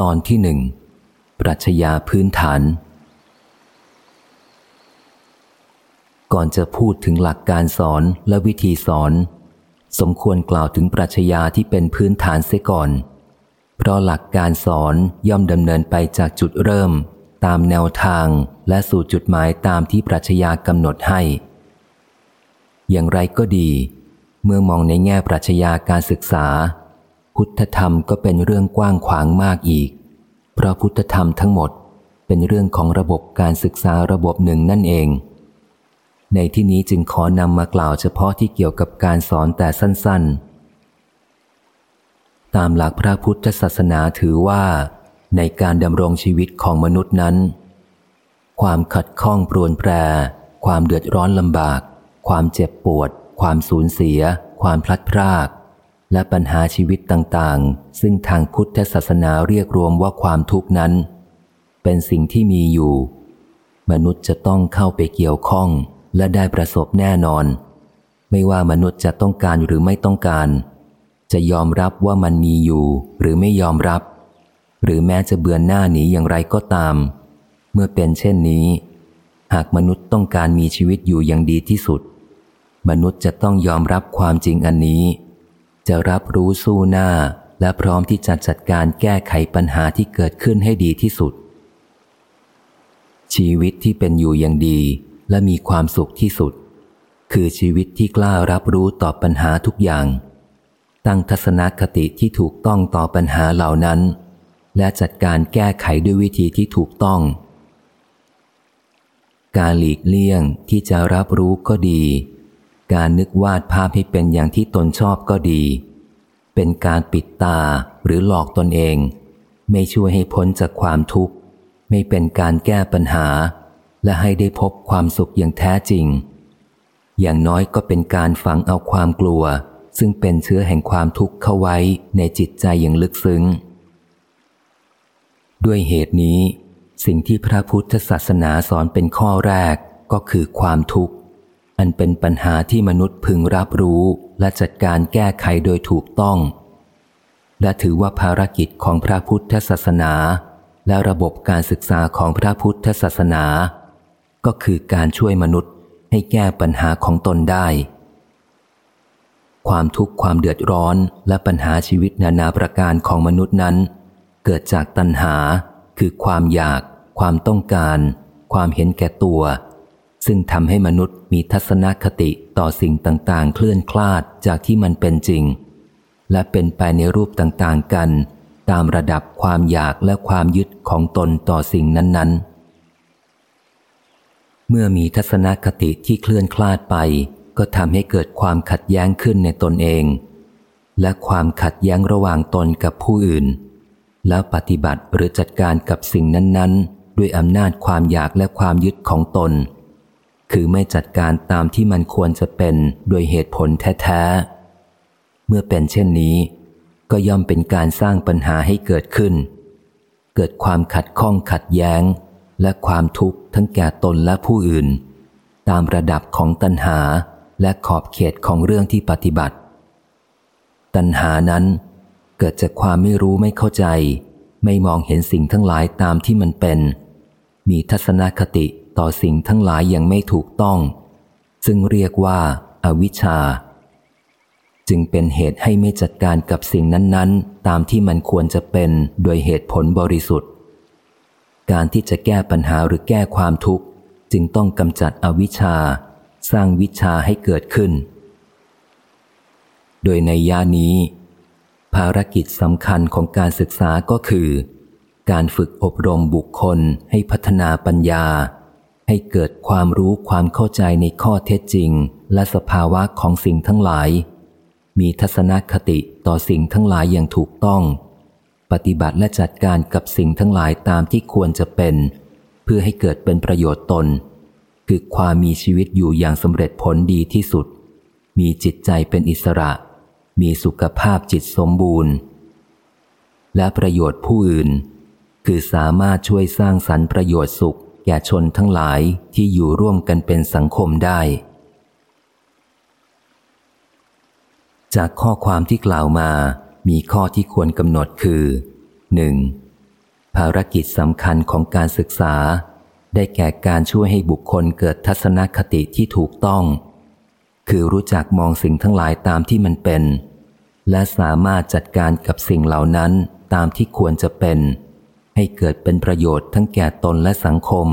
ตอนที่หนึ่ง ปรัชญาพื้นฐาน ก่อนจะพูดถึงหลักการสอนและวิธีสอน สมควรกล่าวถึงปรัชญาที่เป็นพื้นฐานเสียก่อน เพราะหลักการสอนย่อมดำเนินไปจากจุดเริ่ม ตามแนวทางและสู่จุดหมายตามที่ปรัชญากำหนดให้ อย่างไรก็ดี เมื่อมองในแง่ปรัชญาการศึกษา พุทธธรรมก็เป็นเรื่องกว้างขวางมากอีก เพราะพุทธธรรมทั้งหมดเป็นเรื่องของระบบการศึกษาระบบหนึ่งนั่นเอง ในที่นี้จึงขอนำมากล่าวเฉพาะที่เกี่ยวกับการสอนแต่สั้นๆ ตามหลักพระพุทธศาสนาถือว่า ในการดำรงชีวิตของมนุษย์นั้น ความขัดข้องปรวนแปร ความเดือดร้อนลำบาก ความเจ็บปวด ความสูญเสีย ความพลัดพราก และปัญหาชีวิตต่างๆ ซึ่งทางพุทธศาสนาเรียกรวมว่าความทุกข์นั้น เป็นสิ่งที่มีอยู่ มนุษย์จะต้องเข้าไปเกี่ยวข้องและได้ประสบแน่นอน ไม่ว่ามนุษย์จะต้องการหรือไม่ต้องการ จะยอมรับว่ามันมีอยู่หรือไม่ยอมรับ หรือแม้จะเบือนหน้าหนีอย่างไรก็ตาม เมื่อเป็นเช่นนี้ หากมนุษย์ต้องการมีชีวิตอยู่อย่างดีที่สุด มนุษย์จะต้องยอมรับความจริงอันนี้ จะรับรู้สู้หน้าและพร้อมที่จะจัดการแก้ไขปัญหาที่เกิดขึ้นให้ดีที่สุด ชีวิตที่เป็นอยู่อย่างดีและมีความสุขที่สุด คือชีวิตที่กล้ารับรู้ต่อปัญหาทุกอย่าง ตั้งทัศนคติที่ถูกต้องต่อปัญหาเหล่านั้น และจัดการแก้ไขด้วยวิธีที่ถูกต้อง การหลีกเลี่ยงที่จะรับรู้ก็ดี การนึกวาดภาพให้เป็นอย่างที่ตนชอบก็ดี เป็นการปิดตาหรือหลอกตนเอง ไม่ช่วยให้พ้นจากความทุกข์ ไม่เป็นการแก้ปัญหา และให้ได้พบความสุขอย่างแท้จริง อย่างน้อยก็เป็นการฝังเอาความกลัว ซึ่งเป็นเชื้อแห่งความทุกข์เข้าไว้ในจิตใจอย่างลึกซึ้ง ด้วยเหตุนี้ สิ่งที่พระพุทธศาสนาสอนเป็นข้อแรกก็คือความทุกข์ อันเป็นปัญหาที่มนุษย์พึงรับรู้และจัดการแก้ไขโดยถูกต้อง และถือว่าภารกิจของพระพุทธศาสนา และระบบการศึกษาของพระพุทธศาสนา ก็คือการช่วยมนุษย์ให้แก้ปัญหาของตนได้ ความทุกข์ความเดือดร้อนและปัญหาชีวิตนานาประการของมนุษย์นั้น เกิดจากตัณหาคือความอยาก ความต้องการ ความเห็นแก่ตัว ซึ่งทำให้มนุษย์มีทัศนคติต่อสิ่งต่างๆ เคลื่อนคลาดจากที่มันเป็นจริง และเป็นไปในรูปต่างๆกัน ตามระดับความอยากและความยึดของตนต่อสิ่งนั้นๆ เมื่อมีทัศนคติที่เคลื่อนคลาดไป ก็ทำให้เกิดความขัดแย้งขึ้นในตนเอง และความขัดแย้งระหว่างตนกับผู้อื่น แล้วปฏิบัติหรือจัดการกับสิ่งนั้นๆ ด้วยอำนาจความอยากและความยึดของตน คือไม่จัดการตามที่มันควรจะเป็นโดยเหตุผลแท้ๆ เมื่อเป็นเช่นนี้ ก็ย่อมเป็นการสร้างปัญหาให้เกิดขึ้น เกิดความขัดข้องขัดแย้ง และความทุกข์ทั้งแก่ตนและผู้อื่น ตามระดับของตัณหาและขอบเขตของเรื่องที่ปฏิบัติ ตัณหานั้นเกิดจากความไม่รู้ไม่เข้าใจ ไม่มองเห็นสิ่งทั้งหลายตามที่มันเป็น มีทัศนคติ ต่อสิ่งทั้งหลายอย่างไม่ถูกต้อง ซึ่งเรียกว่าอาวิชชา จึงเป็นเหตุให้ไม่จัดการกับสิ่งนั้น ๆ ตามที่มันควรจะเป็นโดยเหตุผลบริสุทธิ์ การที่จะแก้ปัญหาหรือแก้ความทุกข์จึงต้องกำจัดอวิชชา สร้างวิชาให้เกิดขึ้น โดยในยานี้ ภารกิจสำคัญของการศึกษาก็คือ การฝึกอบรมบุคคลให้พัฒนาปัญญา ให้เกิดความรู้ความเข้าใจในข้อเท็จจริง และสภาวะของสิ่งทั้งหลาย มีทัศนคติต่อสิ่งทั้งหลายอย่างถูกต้อง ปฏิบัติและจัดการกับสิ่งทั้งหลายตามที่ควรจะเป็น เพื่อให้เกิดเป็นประโยชน์ตน คือความมีชีวิตอยู่อย่างสำเร็จผลดีที่สุด มีจิตใจเป็นอิสระ มีสุขภาพจิตสมบูรณ์ และประโยชน์ผู้อื่น คือสามารถช่วยสร้างสรรค์ประโยชน์สุข แก่ชนทั้งหลายที่อยู่ร่วมกันเป็นสังคมได้ จากข้อความที่กล่าวมามีข้อที่ควรกำหนดคือ 1. ภารกิจสำคัญของการศึกษา ได้แก่การช่วยให้บุคคลเกิดทัศนคติที่ถูกต้อง คือรู้จักมองสิ่งทั้งหลายตามที่มันเป็น และสามารถจัดการกับสิ่งเหล่านั้นตามที่ควรจะเป็น ให้เกิดเป็นประโยชน์ทั้งแก่ตนและสังคม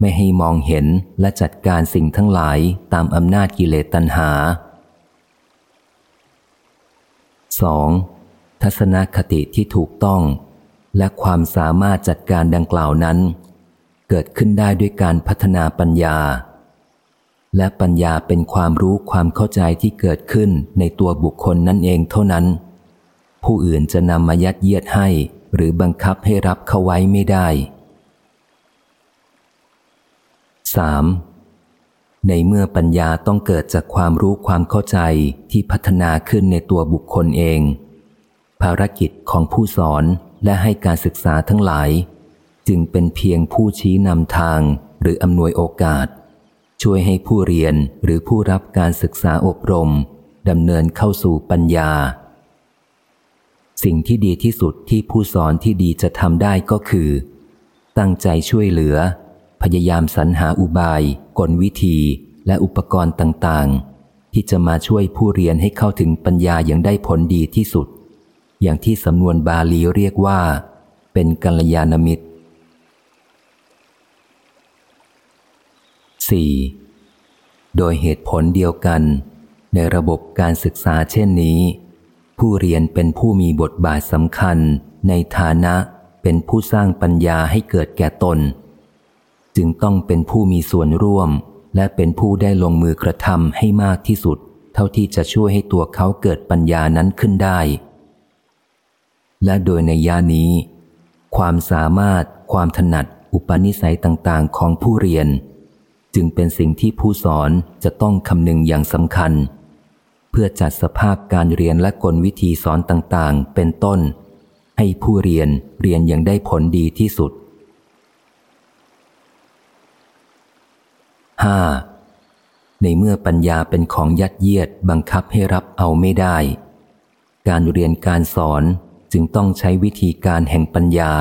ไม่ให้มองเห็นและจัดการสิ่งทั้งหลายตามอำนาจกิเลสตัณหา 2. ทัศนคติที่ถูกต้อง และความสามารถจัดการดังกล่าวนั้น เกิดขึ้นได้ด้วยการพัฒนาปัญญา และปัญญาเป็นความรู้ความเข้าใจที่เกิดขึ้นในตัวบุคคลนั่นเองเท่านั้น ผู้อื่นจะนำมายัดเยียดให้ หรือบังคับให้รับเข้าไว้ไม่ได้ 3. ในเมื่อปัญญาต้องเกิดจากความรู้ความเข้าใจที่พัฒนาขึ้นในตัวบุคคลเอง ภารกิจของผู้สอนและให้การศึกษาทั้งหลาย จึงเป็นเพียงผู้ชี้นำทางหรืออำนวยโอกาส ช่วยให้ผู้เรียนหรือผู้รับการศึกษาอบรมดำเนินเข้าสู่ปัญญา สิ่งที่ดีที่สุดที่ผู้สอนที่ดีจะทำได้ก็คือ ตั้งใจช่วยเหลือ พยายามสรรหาอุบาย กลวิธีและอุปกรณ์ต่างๆ ที่จะมาช่วยผู้เรียนให้เข้าถึงปัญญาอย่างได้ผลดีที่สุด อย่างที่สำนวนบาลีเรียกว่า เป็นกัลยาณมิตร 4. โดยเหตุผลเดียวกัน ในระบบการศึกษาเช่นนี้ ผู้เรียนเป็นผู้มีบทบาทสำคัญ ในฐานะเป็นผู้สร้างปัญญาให้เกิดแก่ตน จึงต้องเป็นผู้มีส่วนร่วม และเป็นผู้ได้ลงมือกระทำให้มากที่สุด เท่าที่จะช่วยให้ตัวเขาเกิดปัญญานั้นขึ้นได้ และโดยในยานี้ ความสามารถ ความถนัด อุปนิสัยต่างๆ ของผู้เรียน จึงเป็นสิ่งที่ผู้สอนจะต้องคำนึงอย่างสำคัญเเพื่อจัดสภาพการเรียนและกลวิธีสอนต่างๆ เป็นต้น ให้ผู้เรียนเรียนอย่างได้ผลดีที่สุด 5. ในเมื่อปัญญาเป็นของยัดเยียดบังคับให้รับเอาไม่ได้ การเรียนการสอนจึงต้องใช้วิธีการแห่งปัญญา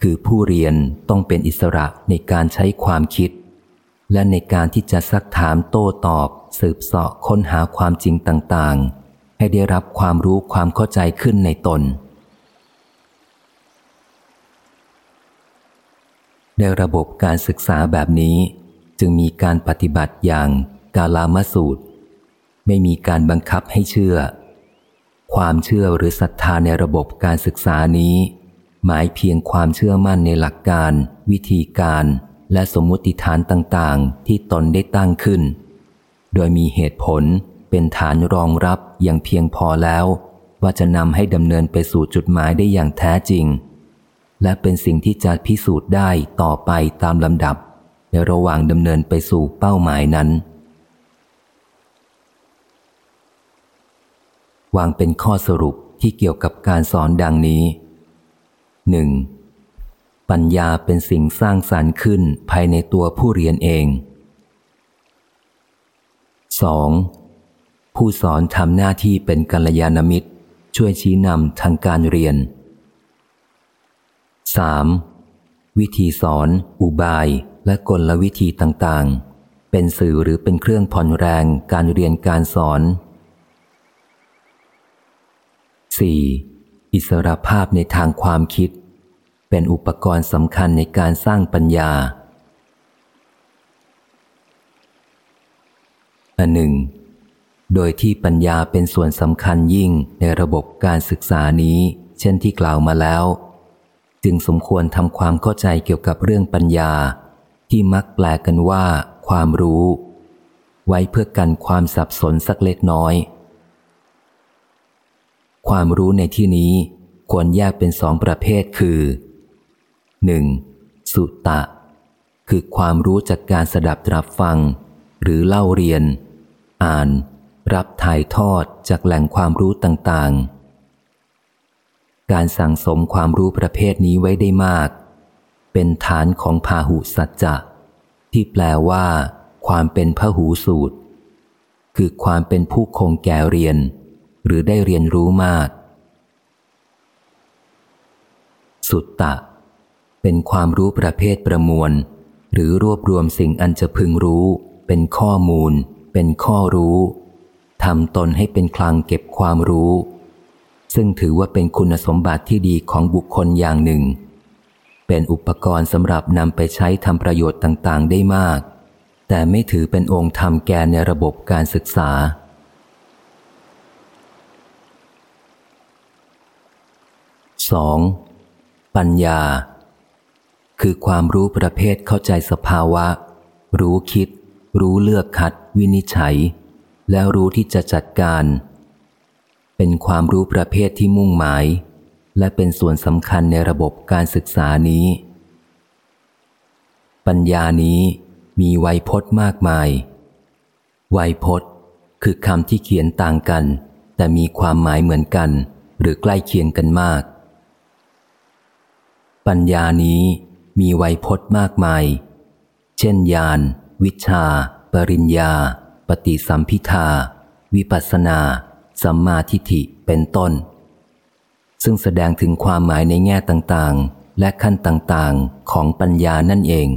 คือผู้เรียนต้องเป็นอิสระในการใช้ความคิด และในการที่จะซักถามโต้ตอบ สืบเสาะค้นหาความจริงต่างๆ ให้ได้รับความรู้ความเข้าใจขึ้นในตน ในระบบการศึกษาแบบนี้จึงมีการปฏิบัติอย่างกาลามสูตร ไม่มีการบังคับให้เชื่อ ความเชื่อหรือศรัทธาในระบบการศึกษานี้ หมายเพียงความเชื่อมั่นในหลักการ วิธีการ และสมมุติฐานต่างๆ ที่ตนได้ตั้งขึ้น โดยมีเหตุผลเป็นฐานรองรับอย่างเพียงพอแล้ว ว่าจะนำให้ดำเนินไปสู่จุดหมายได้อย่างแท้จริง และเป็นสิ่งที่จะพิสูจน์ได้ต่อไปตามลำดับ ในระหว่างดำเนินไปสู่เป้าหมายนั้น วางเป็นข้อสรุปที่เกี่ยวกับการสอนดังนี้ 1. ปัญญาเป็นสิ่งสร้างสารรค์ขึ้นภายในตัวผู้เรียนเอง 2. ผู้สอนทำหน้าที่เป็นกัลยาณมิตร ช่วยชี้นำทางการเรียน 3. วิธีสอน อุบาย และกลวิธีต่างๆ เป็นสื่อหรือเป็นเครื่องผ่อนแรงการเรียนการสอน 4. อิสรภาพในทางความคิด เป็นอุปกรณ์สำคัญในการสร้างปัญญาอันหนึ่ง โดยที่ปัญญาเป็นส่วนสำคัญยิ่งในระบบการศึกษานี้ เช่นที่กล่าวมาแล้ว จึงสมควรทำความเข้าใจเกี่ยวกับเรื่องปัญญา ที่มักแปลกันว่า ความรู้ ไว้เพื่อกันความสับสนสักเล็กน้อย ความรู้ในที่นี้ควรแยกเป็นสองประเภทคือ 1. สุตะ คือความรู้จากการสดับตรับฟัง หรือเล่าเรียน อ่าน รับถ่ายทอดจากแหล่งความรู้ต่างๆ การสั่งสมความรู้ประเภทนี้ไว้ได้มาก เป็นฐานของพาหุสัจจะ ที่แปลว่า ความเป็นพหูสูตร คือความเป็นผู้คงแก่เรียน หรือได้เรียนรู้มาก สุตตะ เป็นความรู้ประเภทประมวล หรือรวบรวมสิ่งอันจะพึงรู้ เป็นข้อมูล เป็นข้อรู้ทำตนให้เป็นคลังเก็บความรู้ ซึ่งถือว่าเป็นคุณสมบัติที่ดีของบุคคลอย่างหนึ่ง เป็นอุปกรณ์สำหรับนำไปใช้ทำประโยชน์ต่างๆ ได้มาก แต่ไม่ถือเป็นองค์ธรรมแกนในระบบการศึกษา 2. ปัญญา คือความรู้ประเภทเข้าใจสภาวะ รู้คิด รู้เลือกคัด วินิจฉัย แล้วรู้ที่จะจัดการ เป็นความรู้ประเภทที่มุ่งหมาย และเป็นส่วนสำคัญในระบบการศึกษานี้ ปัญญานี้มีไวยพจน์มากมาย ไวยพจน์ คือคำที่เขียนต่างกัน แต่มีความหมายเหมือนกัน หรือใกล้เคียงกันมาก ปัญญานี้ มีไวยพจน์มากมาย เช่นญาณวิชา ปริญญา ปฏิสัมพิทา วิปัสนา สัมมาทิฏฐิเป็นต้น ซึ่งแสดงถึงความหมายในแง่ต่างๆ และขั้นต่างๆ ของปัญญานั่นเอง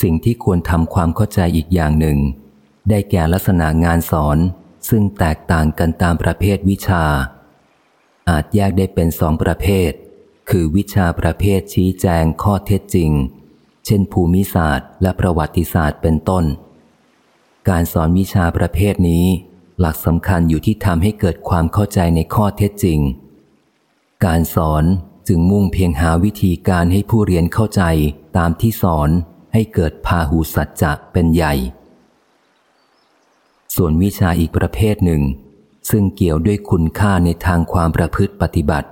สิ่งที่ควรทำความเข้าใจอีกอย่างหนึ่ง ได้แก่ลักษณะงานสอนซึ่งแตกต่างกันตามประเภทวิชา อาจแยกได้เป็นสองประเภท คือวิชาประเภทชี้แจงข้อเท็จจริง เช่นภูมิศาสตร์ และประวัติศาสตร์เป็นต้น การสอนวิชาประเภทนี้ หลักสำคัญอยู่ที่ทำให้เกิดความเข้าใจในข้อเท็จจริง การสอนจึงมุ่งเพียงหาวิธีการให้ผู้เรียนเข้าใจตามที่สอนให้เกิดพาหูสัจจะเป็นใหญ่ ส่วนวิชาอีกประเภทหนึ่ง ซึ่งเกี่ยวด้วยคุณค่าในทางความประพฤติปฏิบัติ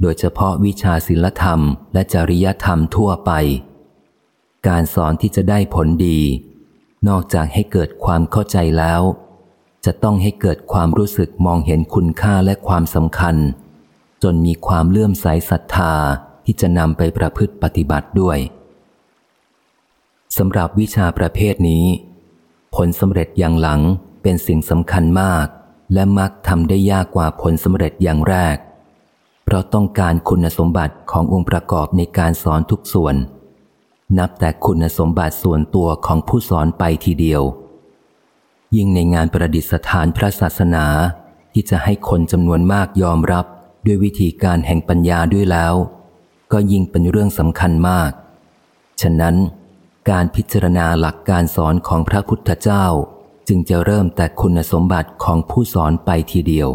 โดยเฉพาะวิชาศิลธรรมและจริยธรรมทั่วไป การสอนที่จะได้ผลดี นอกจากให้เกิดความเข้าใจแล้ว จะต้องให้เกิดความรู้สึกมองเห็นคุณค่าและความสำคัญ จนมีความเลื่อมใสศรัทธาที่จะนำไปประพฤติปฏิบัติด้วยสำหรับวิชาประเภทนี้ ผลสำเร็จอย่างหลังเป็นสิ่งสำคัญมาก และมักทำได้ยากกว่าผลสำเร็จอย่างแรก เพราะต้องการคุณสมบัติขององค์ประกอบในการสอนทุกส่วน นับแต่คุณสมบัติส่วนตัวของผู้สอนไปทีเดียว ยิ่งในงานประดิษฐานพระศาสนาที่จะให้คนจำนวนมากยอมรับด้วยวิธีการแห่งปัญญาด้วยแล้ว ก็ยิ่งเป็นเรื่องสำคัญมาก ฉะนั้น การพิจารณาหลักการสอนของพระพุทธเจ้า จึงจะเริ่มแต่คุณสมบัติของผู้สอนไปทีเดียว